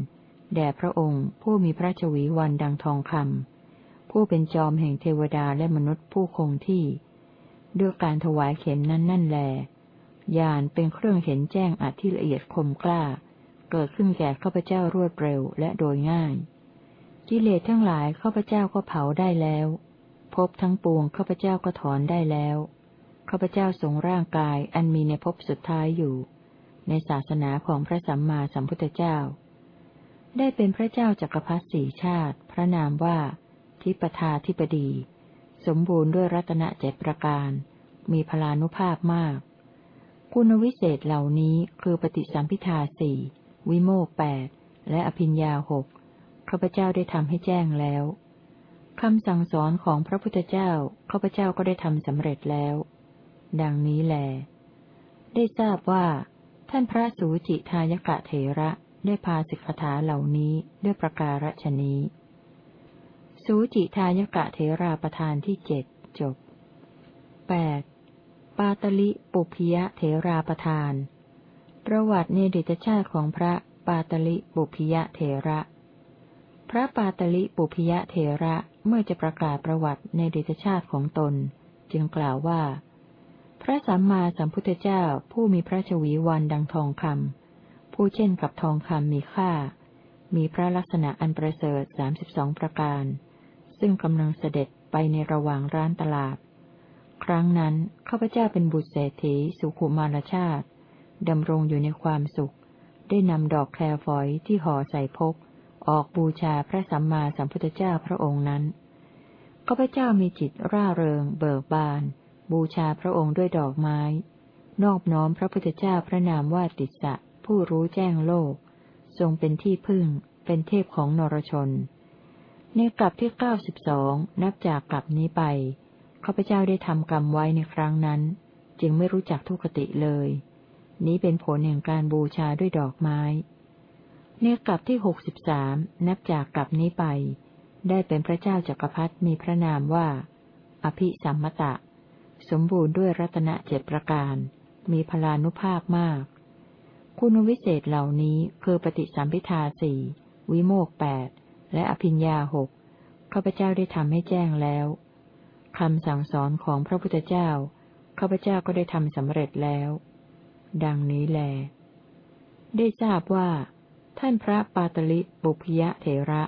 แด่พระองค์ผู้มีพระชวีวันดังทองคำผู้เป็นจอมแห่งเทวดาและมนุษย์ผู้คงที่ ด้วยการถวายเข็มนั้นนั่นแลญาณเป็นเครื่องเห็นแจ้งอัที่ละเอียดคมกล้า เกิดขึ้นแก่ข้าพเจ้ารวดเร็วและโดยง่าย กิเลสทั้งหลายข้าพเจ้าก็เผาได้แล้ว พบทั้งปวงข้าพเจ้าก็ถอนได้แล้วข้าพเจ้าทรงร่างกายอันมีในภพสุดท้ายอยู่ ในศาสนาของพระสัมมาสัมพุทธเจ้า ได้เป็นพระเจ้าจักรพรรดิสี่ชาติ พระนามว่า ทิปทาธิปดี สมบูรณ์ด้วยรัตนเจ็ดประการ มีพลานุภาพมาก คุณวิเศษเหล่านี้คือปฏิสัมพิทาสี่วิโมกแปดและอภิญญาหกข้าพเจ้าได้ทำให้แจ้งแล้ว คำสั่งสอนของพระพุทธเจ้าข้าพเจ้าก็ได้ทำสำเร็จแล้ว ดังนี้แล ได้ทราบว่า ท่านพระสูจิทายกะเถระได้พาสิกขาเหล่านี้ด้วยประการฉนี้ สูจิทายกะเถราประธานที่เจ็ดจบแปดปาตลิปุพิยะเถราประธาน ประวัติในดิตชาติของพระปาตลิปุพิยะเถระ พระปาตลิปุพิยะเถระเมื่อจะประกาศประวัติในดิตชาติของตน จึงกล่าวว่า พระสัมมาสัมพุทธเจ้าผู้มีพระชวีวันดังทองคำผู้เช่นกับทองคำมีค่า มีพระลักษณะอันประเสริฐสามสิบสองประการ ซึ่งกำลังเสด็จไปในระหว่างร้านตลาด ครั้งนั้นข้าพเจ้าเป็นบุตรเศรษฐีสุขุมารชาติดำรงอยู่ในความสุข ได้นำดอกแคลฝอยที่ห่อใส่พก ออกบูชาพระสัมมาสัมพุทธเจ้าพระองค์นั้นข้าพเจ้ามีจิตร่าเริง เบิกบาน บูชาพระองค์ด้วยดอกไม้ นอบน้อมพระพุทธเจ้าพระนามว่าติสสะผู้รู้แจ้งโลก ทรงเป็นที่พึ่ง เป็นเทพของนรชน ในกลับที่เก้าสิบสองนับจากกลับนี้ไปข้าพเจ้าได้ทำกรรมไว้ในครั้งนั้น จึงไม่รู้จักทุกติเลย นี้เป็นผลแห่งการบูชาด้วยดอกไม้ เนกลับที่หกสิบสามนับจากกลับนี้ไป ได้เป็นพระเจ้าจักรพรรดิมีพระนามว่า อภิสัมมตะ สมบูรณ์ด้วยรัตนเจ็ดประการ มีพลานุภาพมาก คุณวิเศษเหล่านี้คือปฏิสัมพิทาสี่วิโมกแปดและอภิญญาหกข้าพเจ้าได้ทำให้แจ้งแล้วคำสั่งสอนของพระพุทธเจ้าข้าพเจ้าก็ได้ทำสำเร็จแล้ว ดังนี้แล ได้ทราบว่า ท่านพระปาตลิบุพยะเถระ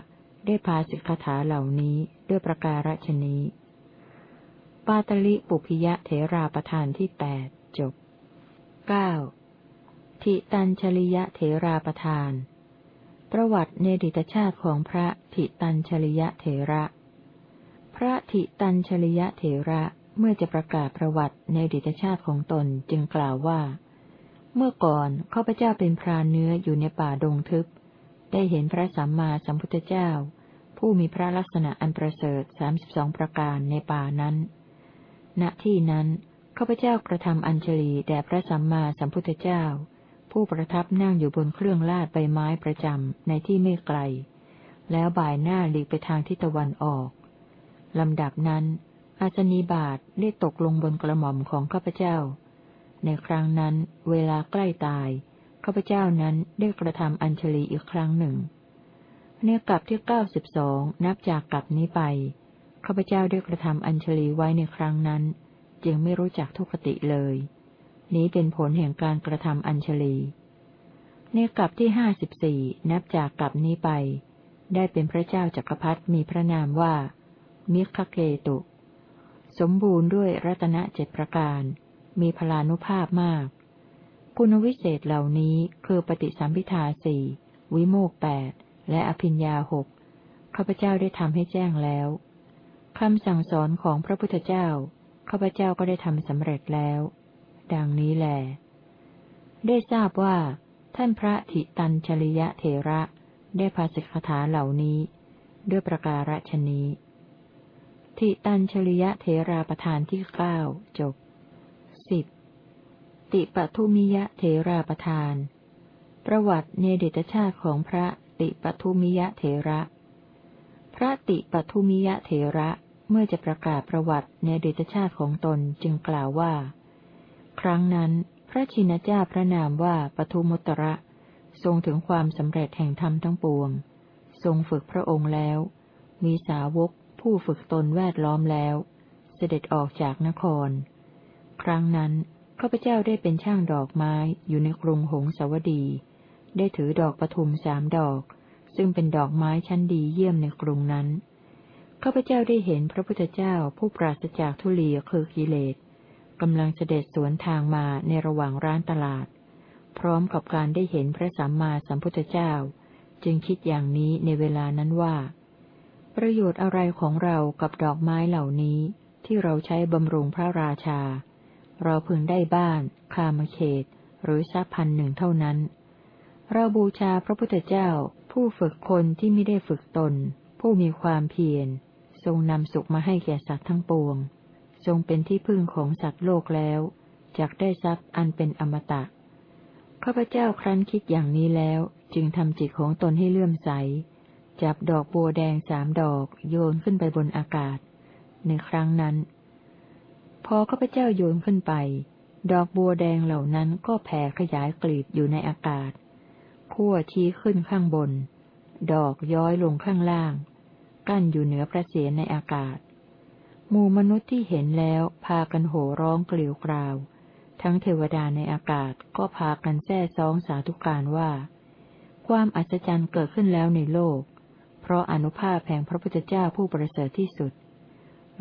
ได้พาสิกขาเหล่านี้ด้วยประการฉนี้ ปาตลิปุพยะเถราประธานที่แปดจบเก้าทิตัญชลิยะเถราประธาน ประวัติในดิตชาติของพระทิตัญชลิยะเถระ พระทิตัญชลิยะเถระเมื่อจะประกาศประวัติในดิตชาติของตนจึงกล่าวว่า เมื่อก่อนข้าพเจ้าเป็นพรานเนื้ออยู่ในป่าดงทึบ ได้เห็นพระสัมมาสัมพุทธเจ้า ผู้มีพระลักษณะอันประเสริฐสามสิบสองประการในป่านั้น ณ ที่นั้นข้าพเจ้ากระทำอัญชลีแด่พระสัมมาสัมพุทธเจ้า ผู้ประทับนั่งอยู่บนเครื่องลาดใบไม้ประจำในที่ไม่ไกล แล้วบ่ายหน้าหลีกไปทางทิศตะวันออกลำดับนั้น อาสนีบาทได้ตกลงบนกระหม่อมของข้าพเจ้า ในครั้งนั้น เวลาใกล้ตายข้าพเจ้านั้นได้กระทำอัญชลีอีกครั้งหนึ่ง ในกลับที่เก้าสิบสองนับจากกลับนี้ไปข้าพเจ้าได้กระทำอัญชลีไว้ในครั้งนั้น จึงไม่รู้จักทุกขติเลย นี้เป็นผลแห่งการกระทำอัญชลีในกลับที่ห้าสิบสี่นับจากกลับนี้ไป ได้เป็นพระเจ้าจักรพรรดิมีพระนามว่า มิคเกตุ สมบูรณ์ด้วยรัตนเจ็ดประการ มีพลานุภาพมาก คุณวิเศษเหล่านี้คือปฏิสัมพิทาสี่วิโมกแปดและอภิญญาหกข้าพเจ้าได้ทำให้แจ้งแล้วคำสั่งสอนของพระพุทธเจ้าข้าพเจ้าก็ได้ทำสำเร็จแล้ว ดังนี้แล ได้ทราบว่า ท่านพระถิตันชริยะเทระได้ภาสิกขาเหล่านี้ ด้วยประการฉนี้ ทิตันชริยะเทราประธานที่เก้าจบ ติปทุมิยะเทราประธาน ประวัติเนเดตชาติของพระติปทุมิยะเทระ พระติปทุมิยะเทระเมื่อจะประกาศประวัติในเดชชาติของตนจึงกล่าวว่า ครั้งนั้น พระชินเจ้าพระนามว่าปทุมุตระ ทรงถึงความสำเร็จแห่งธรรมทั้งปวง ทรงฝึกพระองค์แล้ว มีสาวกผู้ฝึกตนแวดล้อมแล้ว เสด็จออกจากนคร ครั้งนั้น ข้าพเจ้าได้เป็นช่างดอกไม้อยู่ในกรุงหงสาวดี ได้ถือดอกปทุมสามดอก ซึ่งเป็นดอกไม้ชั้นดีเยี่ยมในกรุงนั้น ข้าพเจ้าได้เห็นพระพุทธเจ้าผู้ปราศจากทุลีคือกิเลสกำลังเสด็จสวนทางมาในระหว่างร้านตลาด พร้อมกับการได้เห็นพระสัมมาสัมพุทธเจ้า จึงคิดอย่างนี้ในเวลานั้นว่า ประโยชน์อะไรของเรากับดอกไม้เหล่านี้ที่เราใช้บำรุงพระราชา เราพึงได้บ้าน คามเขต หรือทรัพย์พันหนึ่งเท่านั้น เราบูชาพระพุทธเจ้า ผู้ฝึกคนที่ไม่ได้ฝึกตน ผู้มีความเพียร ทรงนำสุขมาให้แก่สัตว์ทั้งปวง ทรงเป็นที่พึ่งของสัตว์โลกแล้วจักได้ทรัพย์อันเป็นอมตะข้าพเจ้าครั้นคิดอย่างนี้แล้วจึงทำจิตของตนให้เลื่อมใส จับดอกบัวแดงสามดอกโยนขึ้นไปบนอากาศ ในครั้งนั้น พอข้าพเจ้าโยนขึ้นไป ดอกบัวแดงเหล่านั้นก็แผ่ขยายกลีบอยู่ในอากาศขั้วชี้ขึ้นข้างบน ดอกย้อยลงข้างล่าง กั้นอยู่เหนือพระเศียรในอากาศหมู่มนุษย์ที่เห็นแล้วพากันโห่ร้องเกลียวกราว ทั้งเทวดาในอากาศก็พากันแซ่ซ้องสาธุการว่า ความอัศจรรย์เกิดขึ้นแล้วในโลก เพราะอนุภาพแห่งพระพุทธเจ้าผู้ประเสริฐที่สุด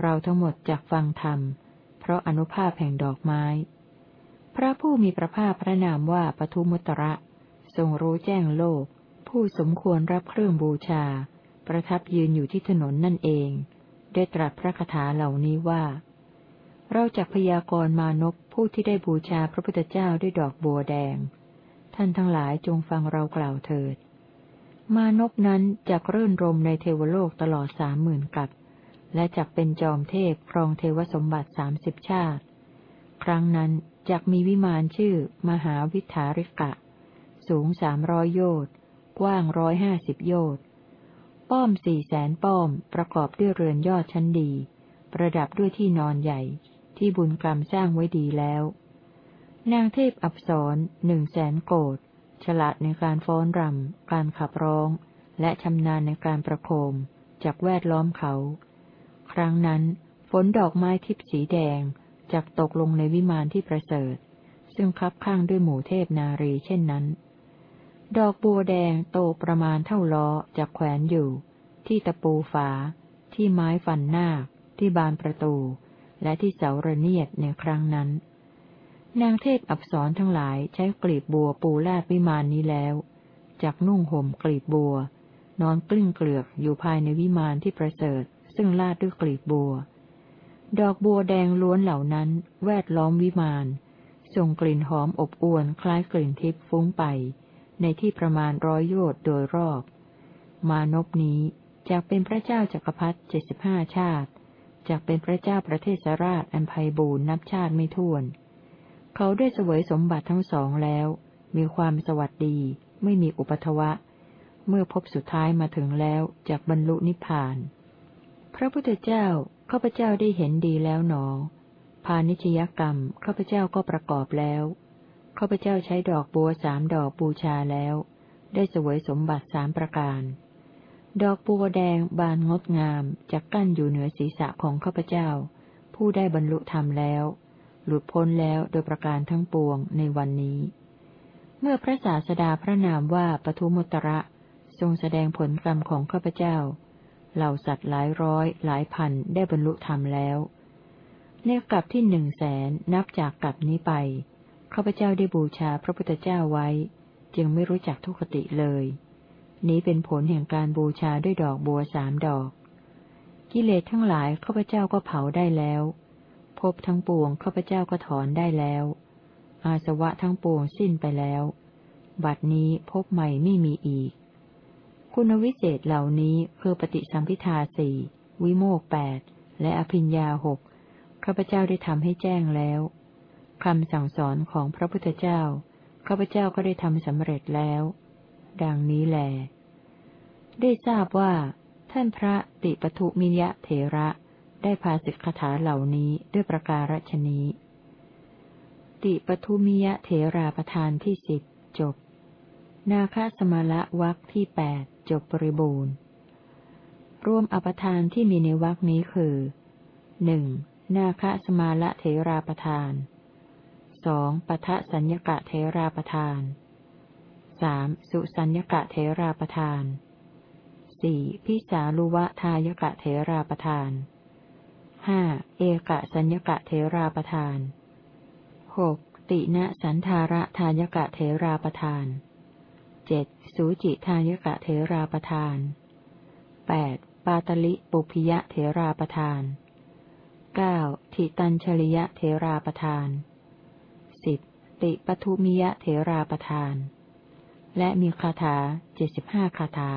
เราทั้งหมดจากฟังธรรม เพราะอนุภาพแห่งดอกไม้ พระผู้มีพระภาคพระนามว่าปทุมุตระทรงรู้แจ้งโลก ผู้สมควรรับเครื่องบูชา ประทับยืนอยู่ที่ถนนนั่นเอง ได้ตรัสพระคาถาเหล่านี้ว่า เราจะพยากรมานพผู้ที่ได้บูชาพระพุทธเจ้าด้วยดอกบัวแดง ท่านทั้งหลายจงฟังเรากล่าวเถิด มานพนั้นจะรื่นรมในเทวโลกตลอดสามหมื่นกับ และจักเป็นจอมเทพครองเทวสมบัติสามสิบชาติ ครั้งนั้นจักมีวิมานชื่อ มหาวิทาริกะ สูงสามร้อยโยชน์กว้างร้อยห้าสิบโยชน์ป้อมสี่แสนป้อมประกอบด้วยเรือนยอดชั้นดี ประดับด้วยที่นอนใหญ่ ที่บุญกรรมสร้างไว้ดีแล้ว นางเทพอับสรหนึ่งแสนโกดฉลาดในการฟ้อนรำการขับร้อง และชำนาญในการประโคมจากแวดล้อมเขา ครั้งนั้น ฝนดอกไม้ทิพสีแดงจากตกลงในวิมานที่ประเสริฐ ซึ่งคับข้างด้วยหมู่เทพนารีเช่นนั้น ดอกบัวแดงโตประมาณเท่าล้อจากแขวนอยู่ ที่ตะปูฝา ที่ไม้ฟันหน้า ที่บานประตู และที่เสาระเนียดในครั้งนั้น นางเทพอับสรทั้งหลายใช้กลีบบัวปูลาดวิมานนี้แล้วจากนุ่งห่มกลีบบัว นอนกลิ้งเกลือกอยู่ภายในวิมานที่ประเสริฐ ซึ่งลาดด้วยกลีบบัว ดอกบัวแดงล้วนเหล่านั้น แวดล้อมวิมานส่งกลิ่นหอมอบอวนคล้ายกลิ่นทิพย์ฟุ้งไป ในที่ประมาณร้อยโยชน์โดยรอบ มานพนี้จากเป็นพระเจ้าจักรพรรดิเจ็ดสิบห้าชาติจากเป็นพระเจ้าประเทศสราชอันไพบูรณ์นับชาติไม่ถ้วน เขาได้เสวยสมบัติทั้งสองแล้ว มีความสวัสดี ไม่มีอุปทวะ เมื่อพบสุดท้ายมาถึงแล้วจากบรรลุนิพพาน พระพุทธเจ้าข้าพเจ้าได้เห็นดีแล้วหนอ พาณิชยกรรมข้าพเจ้าก็ประกอบแล้วข้าพเจ้าใช้ดอกบัวสามดอกบูชาแล้ว ได้สวยสมบัติสามประการ ดอกบัวแดงบานงดงามจะกกั้นอยู่เหนือศีรษะของข้าพเจ้า ผู้ได้บรรลุธรรมแล้ว หลุดพ้นแล้วโดยประการทั้งปวงในวันนี้ เมื่อพระศาสดาพระนามว่าปทุมุตระทรงแสดงผลกรรมของข้าพเจ้า เหล่าสัตว์หลายร้อยหลายพันได้บรรลุธรรมแล้ว ในกลับที่หนึ่งแสนนับจากกลับนี้ไปข้าพเจ้าได้บูชาพระพุทธเจ้าไว้ จึงไม่รู้จักทุกขติเลย นี้เป็นผลแห่งการบูชาด้วยดอกบัวสามดอก กิเลสทั้งหลายข้าพเจ้าก็เผาได้แล้วภพทั้งปวงข้าพเจ้าก็ถอนได้แล้ว อาสวะทั้งปวงสิ้นไปแล้ว บัดนี้ภพใหม่ไม่มีอีก คุณวิเศษเหล่านี้คือปฏิสัมพิทาสี่วิโมกแปดและอภิญญาหกข้าพเจ้าได้ทำให้แจ้งแล้วคำสั่งสอนของพระพุทธเจ้าข้าพเจ้าก็ได้ทำสำเร็จแล้ว ดังนี้แหลได้ทราบว่า ท่านพระติปทุมิยะเถระได้พาสิกขาเหล่านี้ด้วยประการฉนี้ ติปทุมิยะเถราประธานที่สิบจบ นาคสมาละวักที่แปด จบบริบูรณ์ รวมอปทานที่มีในวักนี้คือหนึ่งนาคสมาละเถราประธานสองปทะสัญญกะเทราประทานสามสุสัญญกะเทราประทานสี่พิสาลุวะทายกะเทราประทานห้าเอกะสัญญกะเทราประทานหกติณสันธาระทายกะเทราประทาน เจ็ดสูจิทายกะเทราประทานแปดปาตลิปุพิยะเทราประทานเก้าทิตัญชริยะเทราประทานสิบติปทุมิยะเถราประทาน และมีคาถาเจ็ดสิบห้าคาถา